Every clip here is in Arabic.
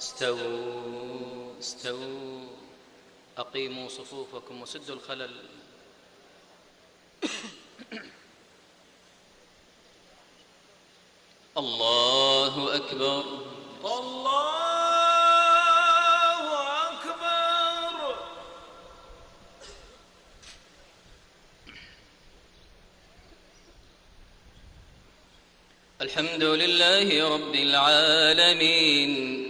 استووا استووا. أقيموا صفوفكم وسدوا الخلل. الله أكبر. الله أكبر. الحمد لله رب العالمين.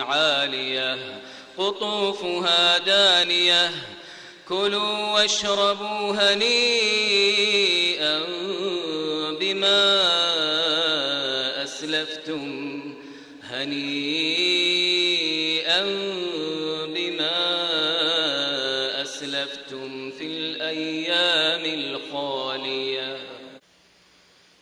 عالية قطوفها دانية. كلوا واشربوا هنيئا بما أسلفتم. هنيئا بما أسلفتم في الأيام الخالية.